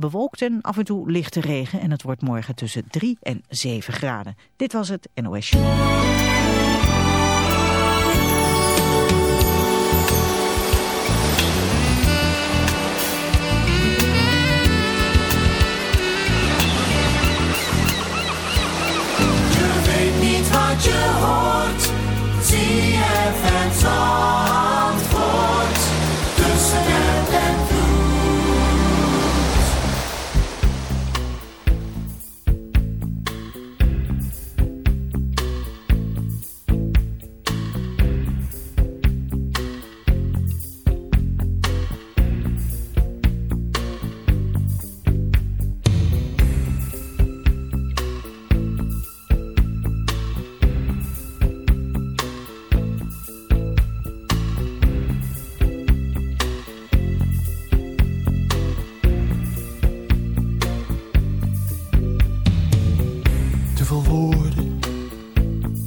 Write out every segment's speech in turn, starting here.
bewolkt en af en toe lichte regen en het wordt morgen tussen 3 en 7 graden. Dit was het NOS Show.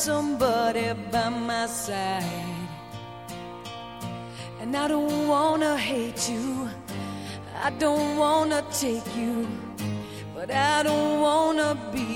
somebody by my side. And I don't wanna hate you, I don't wanna take you, but I don't wanna be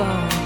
fall.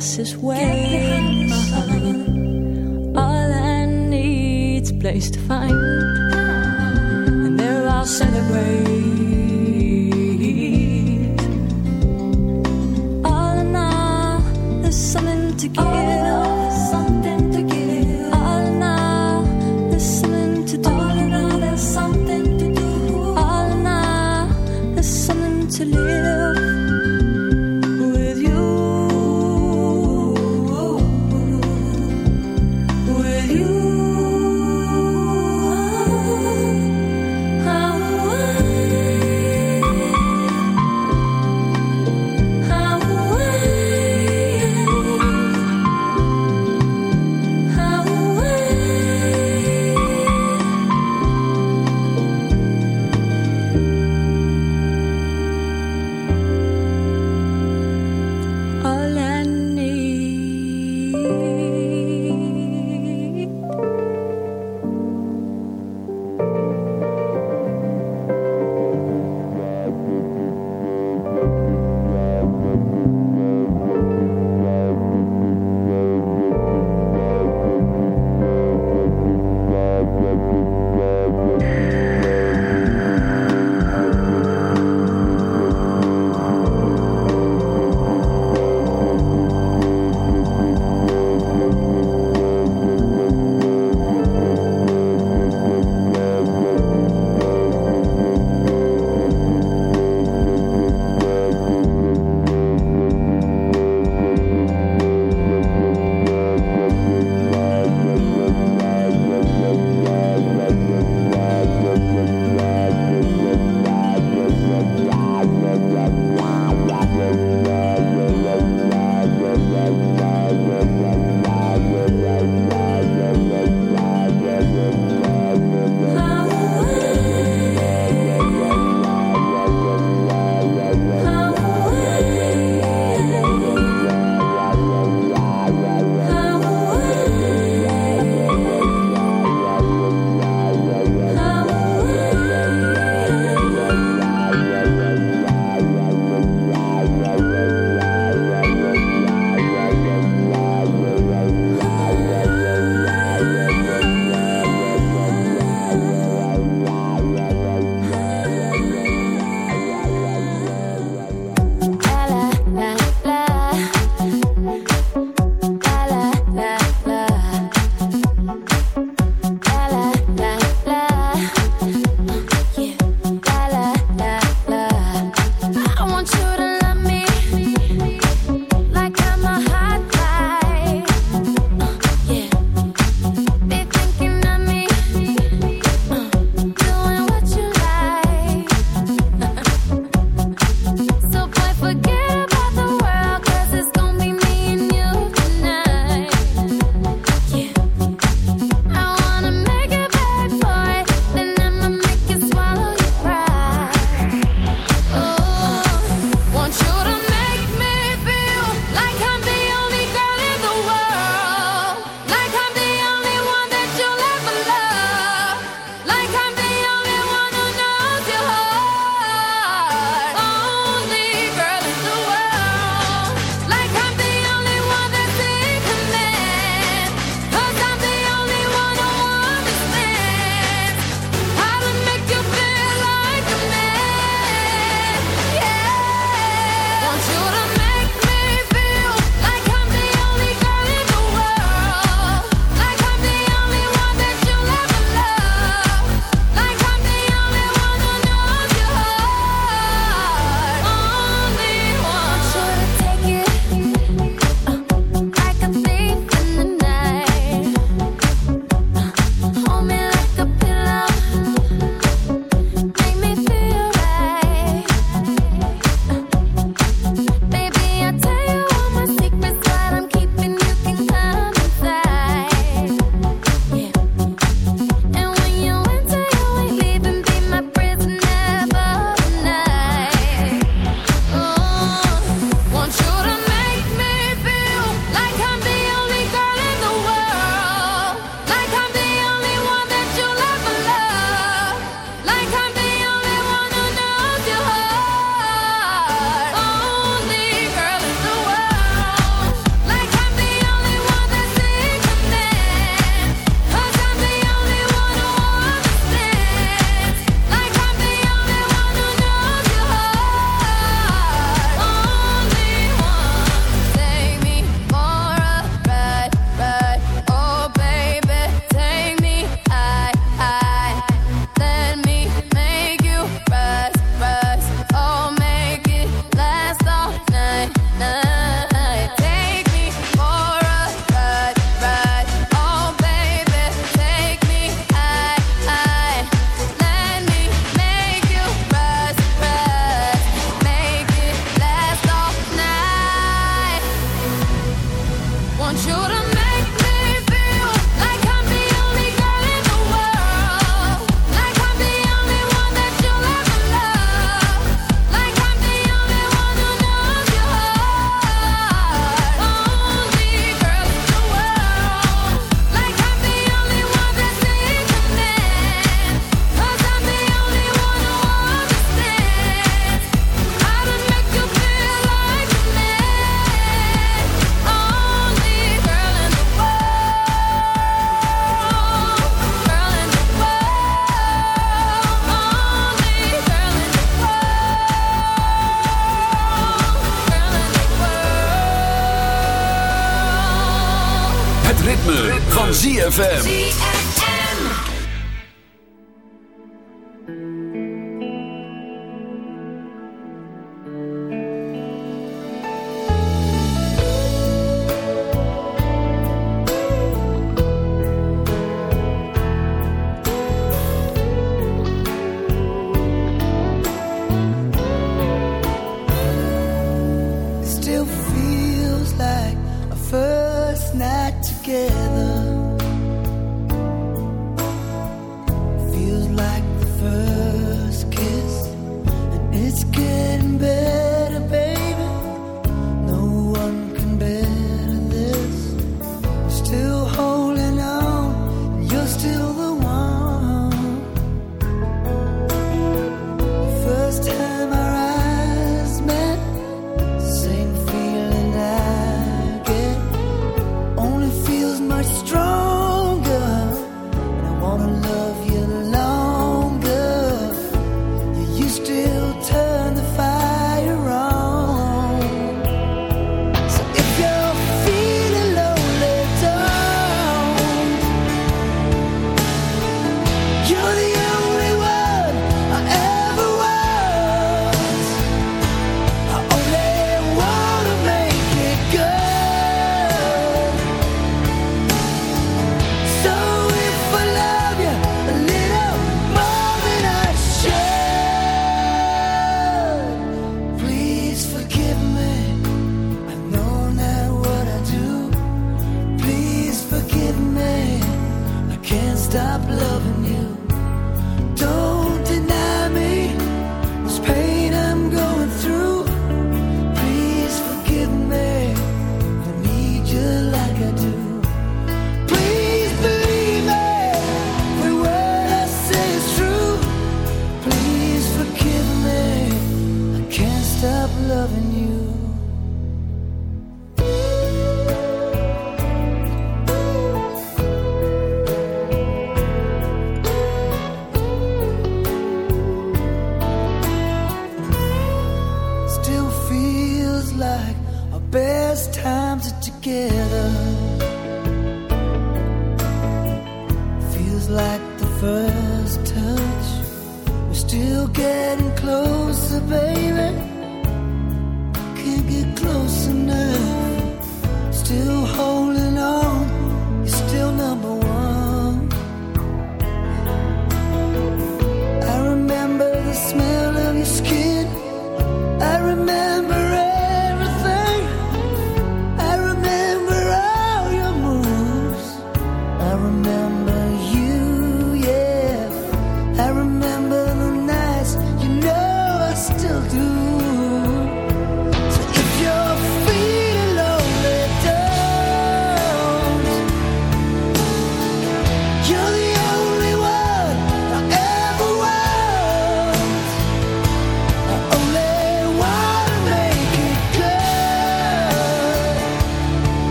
passes is my. All I need's place to find, and there I'll celebrate.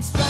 Sun's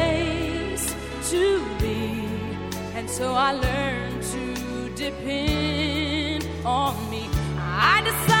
so I learned to depend on me. I decided.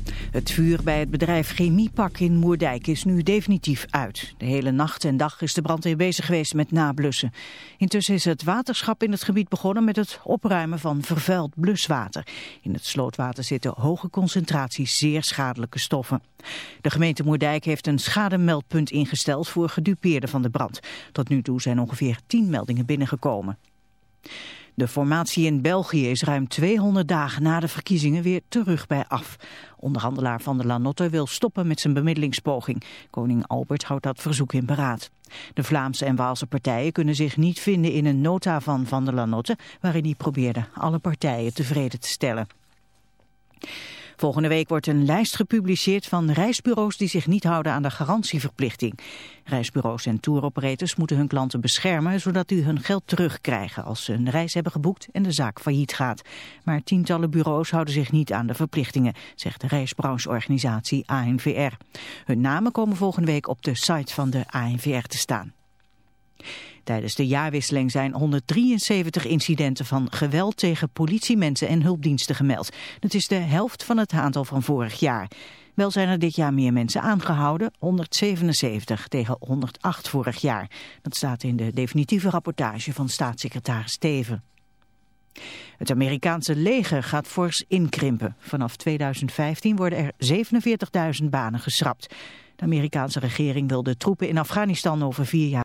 Het vuur bij het bedrijf Chemiepak in Moerdijk is nu definitief uit. De hele nacht en dag is de brandweer bezig geweest met nablussen. Intussen is het waterschap in het gebied begonnen met het opruimen van vervuild bluswater. In het slootwater zitten hoge concentraties zeer schadelijke stoffen. De gemeente Moerdijk heeft een schademeldpunt ingesteld voor gedupeerden van de brand. Tot nu toe zijn ongeveer 10 meldingen binnengekomen. De formatie in België is ruim 200 dagen na de verkiezingen weer terug bij af. Onderhandelaar Van der Lanotte wil stoppen met zijn bemiddelingspoging. Koning Albert houdt dat verzoek in beraad. De Vlaamse en Waalse partijen kunnen zich niet vinden in een nota van Van der Lanotte... waarin hij probeerde alle partijen tevreden te stellen. Volgende week wordt een lijst gepubliceerd van reisbureaus die zich niet houden aan de garantieverplichting. Reisbureaus en touroperators moeten hun klanten beschermen zodat die hun geld terugkrijgen als ze een reis hebben geboekt en de zaak failliet gaat. Maar tientallen bureaus houden zich niet aan de verplichtingen, zegt de reisbrancheorganisatie ANVR. Hun namen komen volgende week op de site van de ANVR te staan. Tijdens de jaarwisseling zijn 173 incidenten van geweld tegen politiemensen en hulpdiensten gemeld. Dat is de helft van het aantal van vorig jaar. Wel zijn er dit jaar meer mensen aangehouden, 177 tegen 108 vorig jaar. Dat staat in de definitieve rapportage van staatssecretaris Steven. Het Amerikaanse leger gaat fors inkrimpen. Vanaf 2015 worden er 47.000 banen geschrapt. De Amerikaanse regering wil de troepen in Afghanistan over vier jaar